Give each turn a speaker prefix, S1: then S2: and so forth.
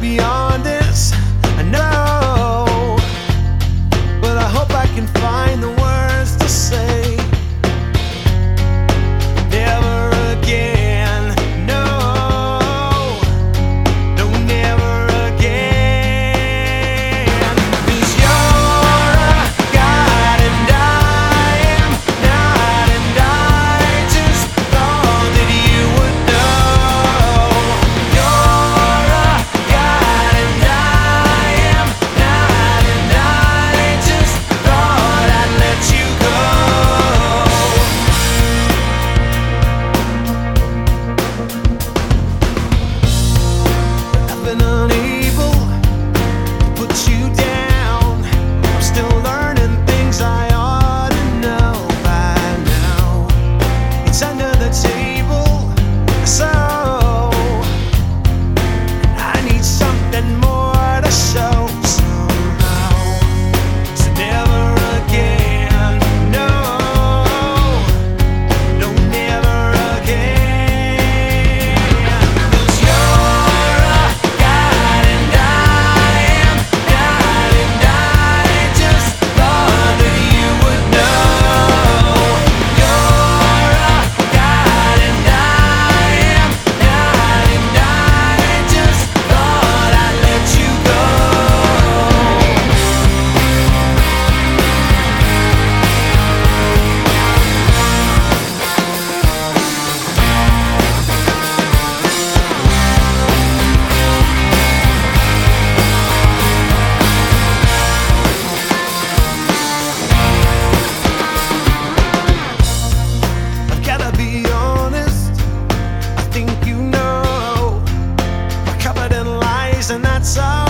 S1: beyond that's all